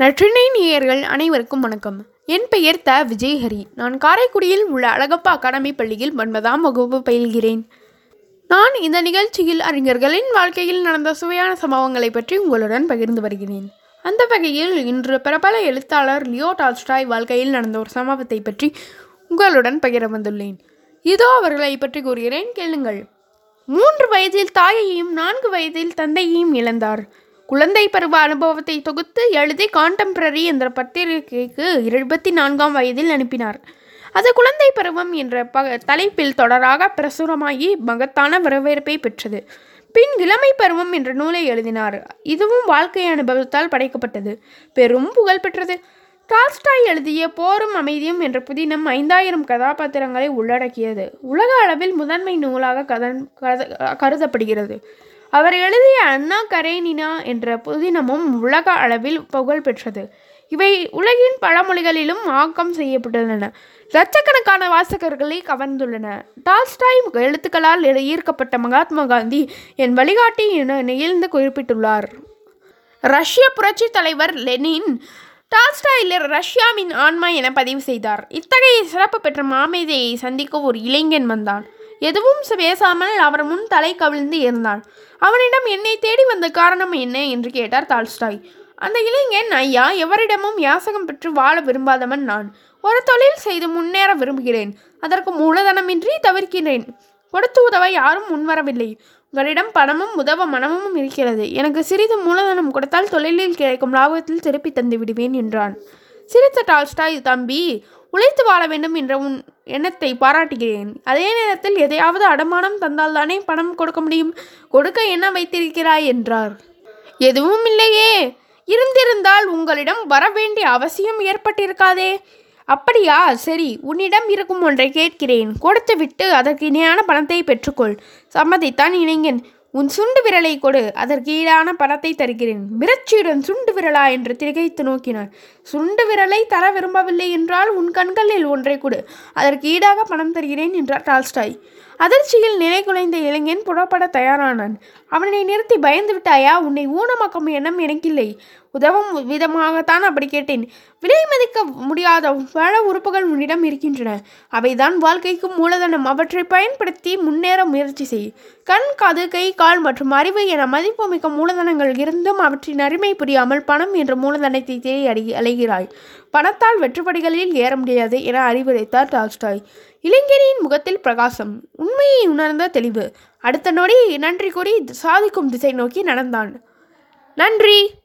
நற்றினை நேயர்கள் அனைவருக்கும் வணக்கம். என் பெயர் த. விஜயஹரி. நான் காரைக்குடியில் உள்ள அழகப்பா அகாடமி பள்ளியில் ஒன்பதாம் வகுப்பு பயில்கிறேன். நான் இந்த நிகழ்ச்சியில் அறிஞர்களின் வாழ்க்கையில் நடந்த சுவையான சம்பவங்களை பற்றி உங்களுடன் பகிர்ந்து வருகிறேன். அந்த வகையில் இன்று பிரபல எழுத்தாளர் லியோ டால்ஸ்டாய் வாழ்க்கையில் நடந்த ஒரு சம்பவத்தை பற்றி உங்களுடன் பகிர வந்துள்ளேன். இதோ அவர்களை பற்றி கூறுகிறேன். கேளுங்கள். மூன்று வயதில் தாயையும் நான்கு வயதில் தந்தையையும் இழந்தார். குழந்தை பருவ அனுபவத்தை தொகுத்து எழுதி கான்டெம்பரரி என்ற பத்திரிகைக்கு இருபத்தி நான்காம் வயதில் அனுப்பினார். அது குழந்தை பருவம் என்ற ப தலைப்பில் தொடராக பிரசுரமாகி மகத்தான வரவேற்பை பெற்றது. பின் இளமை பருவம் என்ற நூலை எழுதினார். இதுவும் வாழ்க்கை அனுபவத்தால் படைக்கப்பட்டது. பெரும் புகழ் பெற்றது. டால்ஸ்டாய் எழுதிய போரும் அமைதியும் என்ற புதினம் ஐந்தாயிரம் கதாபாத்திரங்களை உள்ளடக்கியது. உலக அளவில் முதன்மை நூலாக கதன் கத- கருதப்படுகிறது. அவர் எழுதிய அண்ணா கரேனினா என்ற புதினமும் உலக அளவில் புகழ் பெற்றது. இவை உலகின் பல மொழிகளிலும் ஆக்கம் செய்யப்பட்டுள்ளன. லட்சக்கணக்கான வாசகர்களை கவர்ந்துள்ளன டால்ஸ்டாய் எழுத்துக்களால் ஈர்க்கப்பட்ட மகாத்மா காந்தி என் வழிகாட்டி என நெகிழ்ந்து குறிப்பிட்டுள்ளார். ரஷ்ய புரட்சி தலைவர் லெனின் டால்ஸ்டாயில் ரஷ்யாவின் ஆன்மா என பதிவு செய்தார். இத்தகைய சிறப்பு பெற்ற மாமேதையை சந்திக்க ஒரு இளைஞன் வந்தான். எதுவும் பேசாமல் அவர் முன் தலை கவிழ்ந்து இருந்தான் அவனிடம் என்னை தேடி வந்த காரணம் என்ன? என்று கேட்டார் டால்ஸ்டாய். அந்த இளைஞன் ஐயா எவரிடமும் யாசகம் பெற்று வாழ விரும்பாதவன் நான். ஒரு தொழில் செய்து முன்னேற விரும்புகிறேன். அதற்கு மூலதனமின்றி தவிர்க்கிறேன். கொடுத்து உதவ யாரும் முன்வரவில்லை. உங்களிடம் பணமும் உதவ மனமும் இருக்கிறது. எனக்கு சிறிது மூலதனம் கொடுத்தால் தொழிலில் கிடைக்கும் லாபத்தில் திருப்பி தந்து விடுவேன் என்றான். சிரித்த டால்ஸ்டாய் தம்பி உழைத்து வாழ வேண்டும் என்ற உன் எண்ணத்தை பாராட்டுகிறேன். அதே நேரத்தில் எதையாவது அடமானம் தந்தால்தானே பணம் கொடுக்க முடியும். கொடுக்க என்ன வைத்திருக்கிறாய்? என்றார். எதுவும் இல்லையே. இருந்திருந்தால் உங்களிடம் வர வேண்டிய அவசியம் ஏற்பட்டிருக்காதே. அப்படியா? சரி உன்னிடம் இருக்கும் ஒன்றை கேட்கிறேன். கொடுத்துவிட்டு அதற்கு இணையான பணத்தை பெற்றுக்கொள். சம்மதித்தான் இளைஞன் உன் சுண்டு விரலை கொடு அதற்கு ஈடான பணத்தை தருகிறேன். மிரட்சியுடன் சுண்டு விரலா என்று திகைத்து நோக்கினான் சுண்டு விரலை தர விரும்பவில்லை என்றால் உன் கண்களில் ஒன்றை கொடு அதற்கு ஈடாக பணம் தருகிறேன் என்றார் டால்ஸ்டாய். அதிர்ச்சியில் நிலை குலைந்த இளைஞன் புறப்பட தயாரானான். அவனை நிறுத்தி பயந்து விட்டாயா? உன்னை ஊனமாக்கும் எண்ணம் எனக்கில்லை. உதவும் விதமாகத்தான் அப்படி கேட்டேன். விலை மதிக்க முடியாத பல உறுப்புகள் உன்னிடம் இருக்கின்றன. அவைதான் வாழ்க்கைக்கு மூலதனம். அவற்றை பயன்படுத்தி முன்னேற முயற்சி செய். கண் காது கை கால் மற்றும் அறிவு என மதிப்புமிக்க மூலதனங்கள் இருந்தும் அவற்றின் அருமை புரியாமல் பணம் என்ற மூலதனத்தை தேடி அடி அலைகிறாய். பணத்தால் வெற்றுப்படிகளில் ஏற முடியாது என அறிவுரைத்தார் டால்ஸ்டாய். இளைஞரின் முகத்தில் பிரகாசம். உண்மையை உணர்ந்த தெளிவு. அடுத்த நொடி நன்றி கூறி சாதிக்கும் திசை நோக்கி நடந்தான். நன்றி!